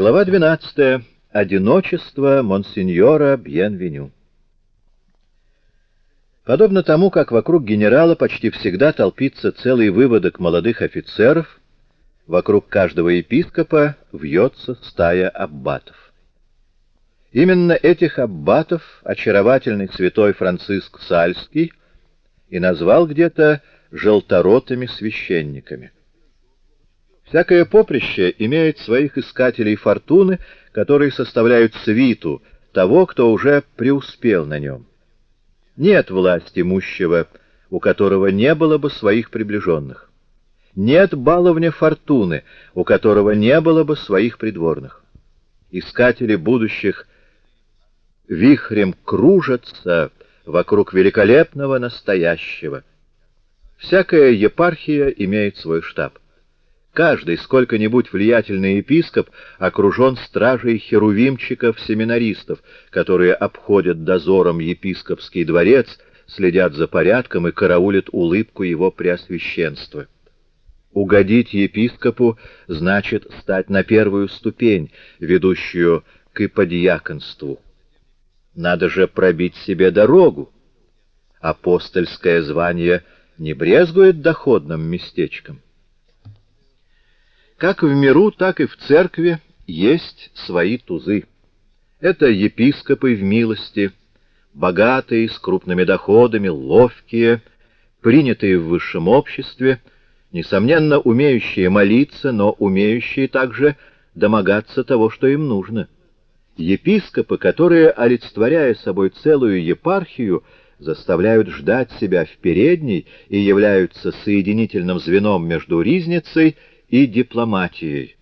Глава 12. Одиночество монсеньора Бьенвеню. Подобно тому, как вокруг генерала почти всегда толпится целый выводок молодых офицеров, вокруг каждого епископа вьется стая аббатов. Именно этих аббатов очаровательный святой Франциск Сальский и назвал где-то желторотыми священниками. Всякое поприще имеет своих искателей фортуны, которые составляют свиту того, кто уже преуспел на нем. Нет власти имущего, у которого не было бы своих приближенных. Нет баловня фортуны, у которого не было бы своих придворных. Искатели будущих вихрем кружатся вокруг великолепного настоящего. Всякая епархия имеет свой штаб. Каждый сколько-нибудь влиятельный епископ окружен стражей херувимчиков-семинаристов, которые обходят дозором епископский дворец, следят за порядком и караулят улыбку его преосвященства. Угодить епископу значит стать на первую ступень, ведущую к иподиаконству. Надо же пробить себе дорогу. Апостольское звание не брезгует доходным местечком. Как в миру, так и в церкви есть свои тузы. Это епископы в милости, богатые, с крупными доходами, ловкие, принятые в высшем обществе, несомненно, умеющие молиться, но умеющие также домогаться того, что им нужно. Епископы, которые, олицетворяя собой целую епархию, заставляют ждать себя в передней и являются соединительным звеном между ризницей и дипломатией.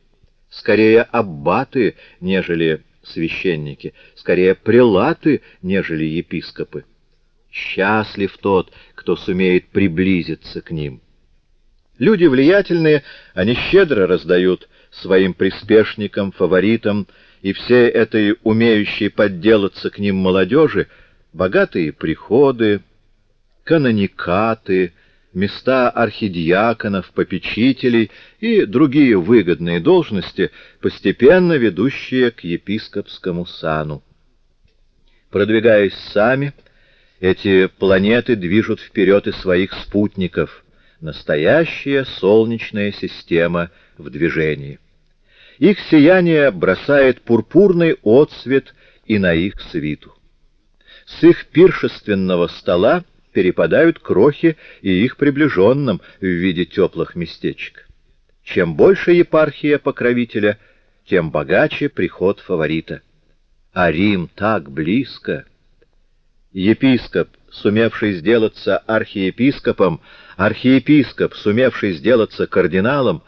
Скорее аббаты, нежели священники, скорее прелаты, нежели епископы. Счастлив тот, кто сумеет приблизиться к ним. Люди влиятельные, они щедро раздают своим приспешникам, фаворитам, и всей этой умеющей подделаться к ним молодежи богатые приходы, каноникаты, места архидиаконов, попечителей и другие выгодные должности, постепенно ведущие к епископскому сану. Продвигаясь сами, эти планеты движут вперед и своих спутников. Настоящая солнечная система в движении. Их сияние бросает пурпурный отсвет и на их свиту. С их пиршественного стола перепадают крохи и их приближенным в виде теплых местечек. Чем больше епархия покровителя, тем богаче приход фаворита. А Рим так близко. Епископ, сумевший сделаться архиепископом, архиепископ, сумевший сделаться кардиналом,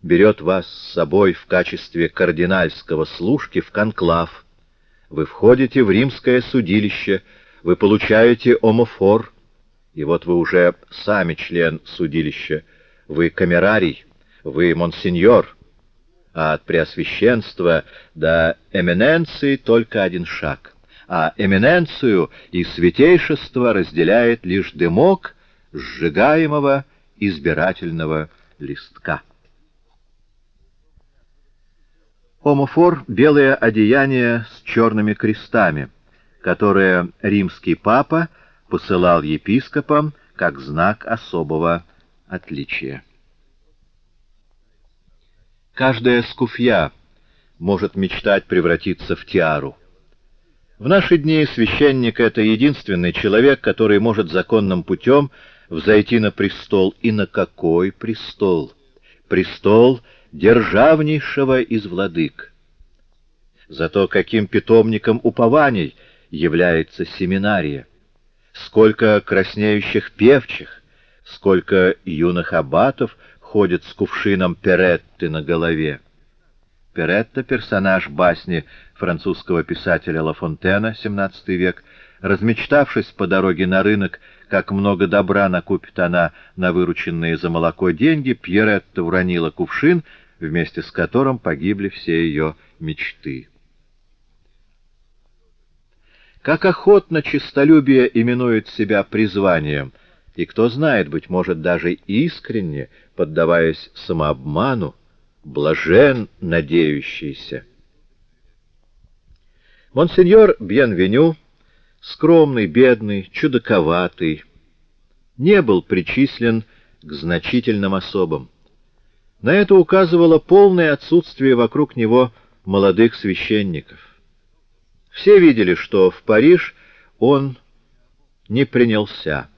берет вас с собой в качестве кардинальского служки в конклав. Вы входите в римское судилище, вы получаете омофор — и вот вы уже сами член судилища, вы камерарий, вы монсеньор, а от преосвященства до эминенции только один шаг, а эминенцию и святейшество разделяет лишь дымок сжигаемого избирательного листка. Омофор — белое одеяние с черными крестами, которое римский папа — посылал епископам как знак особого отличия. Каждая скуфья может мечтать превратиться в тиару. В наши дни священник — это единственный человек, который может законным путем взойти на престол. И на какой престол? Престол державнейшего из владык. Зато каким питомником упований является семинария сколько краснеющих певчих, сколько юных аббатов ходит с кувшином Перетты на голове. Перетта — персонаж басни французского писателя Ла Фонтена, XVII век, размечтавшись по дороге на рынок, как много добра накупит она на вырученные за молоко деньги, Пьеретта уронила кувшин, вместе с которым погибли все ее мечты. Как охотно честолюбие именует себя призванием, и кто знает, быть может, даже искренне, поддаваясь самообману, блажен надеющийся. Монсеньор Бьенвеню, скромный, бедный, чудаковатый, не был причислен к значительным особам. На это указывало полное отсутствие вокруг него молодых священников. Все видели, что в Париж он не принялся.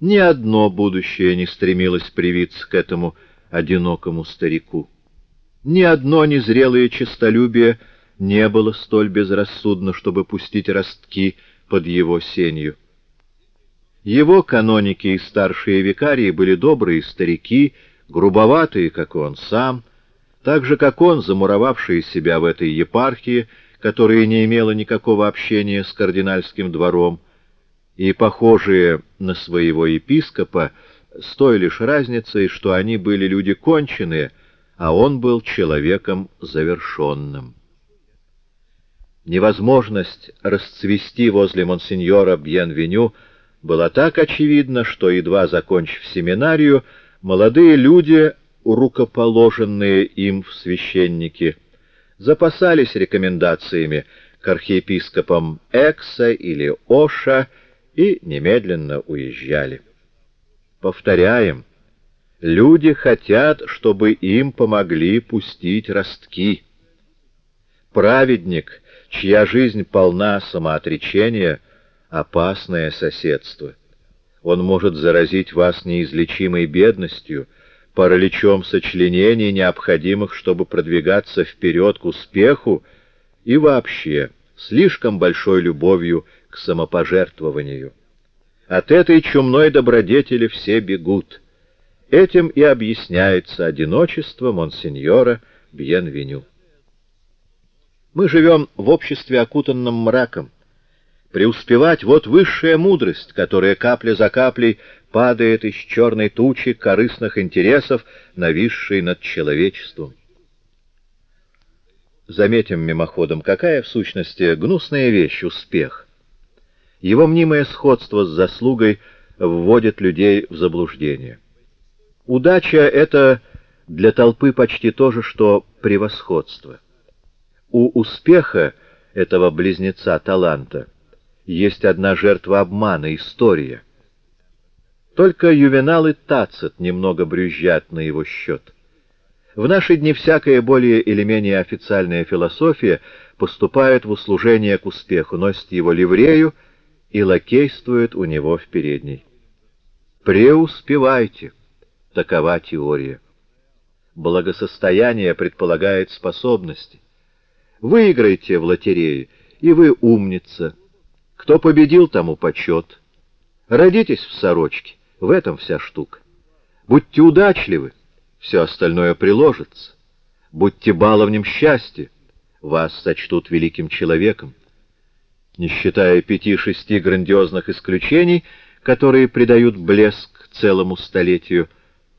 Ни одно будущее не стремилось привиться к этому одинокому старику. Ни одно незрелое честолюбие не было столь безрассудно, чтобы пустить ростки под его сенью. Его каноники и старшие викарии были добрые старики, грубоватые, как он сам, так же, как он, замуровавшие себя в этой епархии, которая не имела никакого общения с кардинальским двором, и похожие на своего епископа, с той лишь разницей, что они были люди конченые, а он был человеком завершенным. Невозможность расцвести возле монсеньора Бьенвеню была так очевидна, что, едва закончив семинарию, молодые люди, рукоположенные им в священники, запасались рекомендациями к архиепископам Экса или Оша и немедленно уезжали. Повторяем, люди хотят, чтобы им помогли пустить ростки. Праведник — чья жизнь полна самоотречения, опасное соседство. Он может заразить вас неизлечимой бедностью, параличом сочленений, необходимых, чтобы продвигаться вперед к успеху, и вообще слишком большой любовью к самопожертвованию. От этой чумной добродетели все бегут. Этим и объясняется одиночество монсеньора Бьенвеню. Мы живем в обществе, окутанном мраком. Преуспевать — вот высшая мудрость, которая капля за каплей падает из черной тучи корыстных интересов, нависшей над человечеством. Заметим мимоходом, какая в сущности гнусная вещь — успех. Его мнимое сходство с заслугой вводит людей в заблуждение. Удача — это для толпы почти то же, что превосходство. У успеха этого близнеца таланта есть одна жертва обмана — история. Только Ювенал и Тацит немного брюзжат на его счет. В наши дни всякая более или менее официальная философия поступает в услужение к успеху, носит его ливрею и лакействует у него в передней. Преуспевайте, такова теория. Благосостояние предполагает способности. Выиграйте в лотерее, и вы умница. Кто победил, тому почет. Родитесь в сорочке, в этом вся штука. Будьте удачливы, все остальное приложится. Будьте баловнем счастья, вас сочтут великим человеком. Не считая пяти-шести грандиозных исключений, которые придают блеск целому столетию,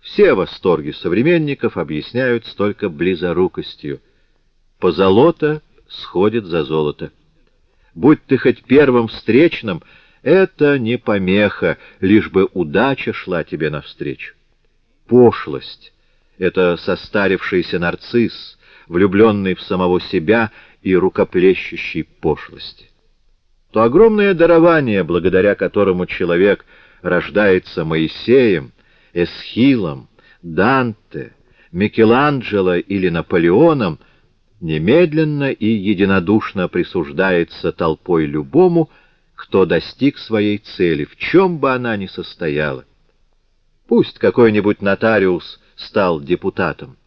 все восторги современников объясняют только близорукостью — позолота сходит за золото. Будь ты хоть первым встречным, это не помеха, лишь бы удача шла тебе навстречу. Пошлость — это состарившийся нарцисс, влюбленный в самого себя и рукоплещущий пошлости. То огромное дарование, благодаря которому человек рождается Моисеем, Эсхилом, Данте, Микеланджело или Наполеоном — немедленно и единодушно присуждается толпой любому, кто достиг своей цели, в чем бы она ни состояла. Пусть какой-нибудь нотариус стал депутатом,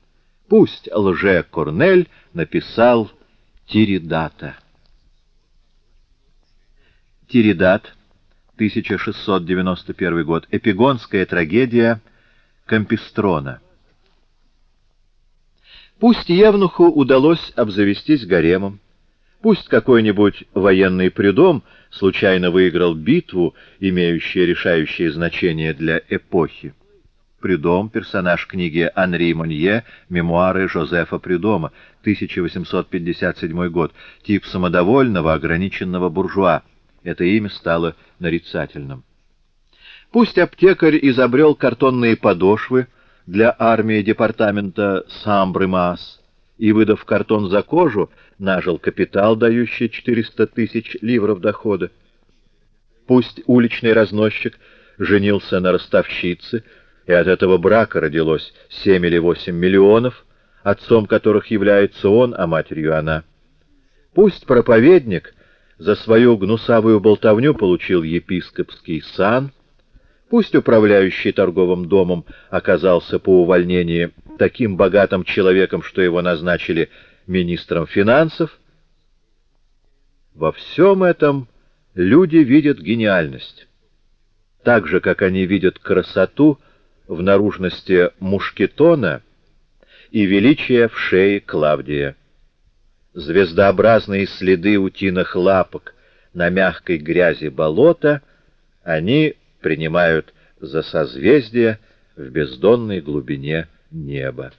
пусть лже-Корнель написал Тиридата. Тиридат, 1691 год, эпигонская трагедия Кампистрона. Пусть Евнуху удалось обзавестись гаремом, пусть какой-нибудь военный придом случайно выиграл битву, имеющую решающее значение для эпохи. Придом — персонаж книги Анри Монье «Мемуары Жозефа Придома», 1857 год, тип самодовольного, ограниченного буржуа. Это имя стало нарицательным. Пусть аптекарь изобрел картонные подошвы, для армии департамента Самбры-Маас, и, выдав картон за кожу, нажил капитал, дающий 400 тысяч ливров дохода. Пусть уличный разносчик женился на ростовщице, и от этого брака родилось 7 или 8 миллионов, отцом которых является он, а матерью она. Пусть проповедник за свою гнусавую болтовню получил епископский сан, пусть управляющий торговым домом оказался по увольнении таким богатым человеком, что его назначили министром финансов. Во всем этом люди видят гениальность, так же, как они видят красоту в наружности мушкетона и величие в шее Клавдия звездообразные следы утиных лапок на мягкой грязи болота, они принимают за созвездия в бездонной глубине неба.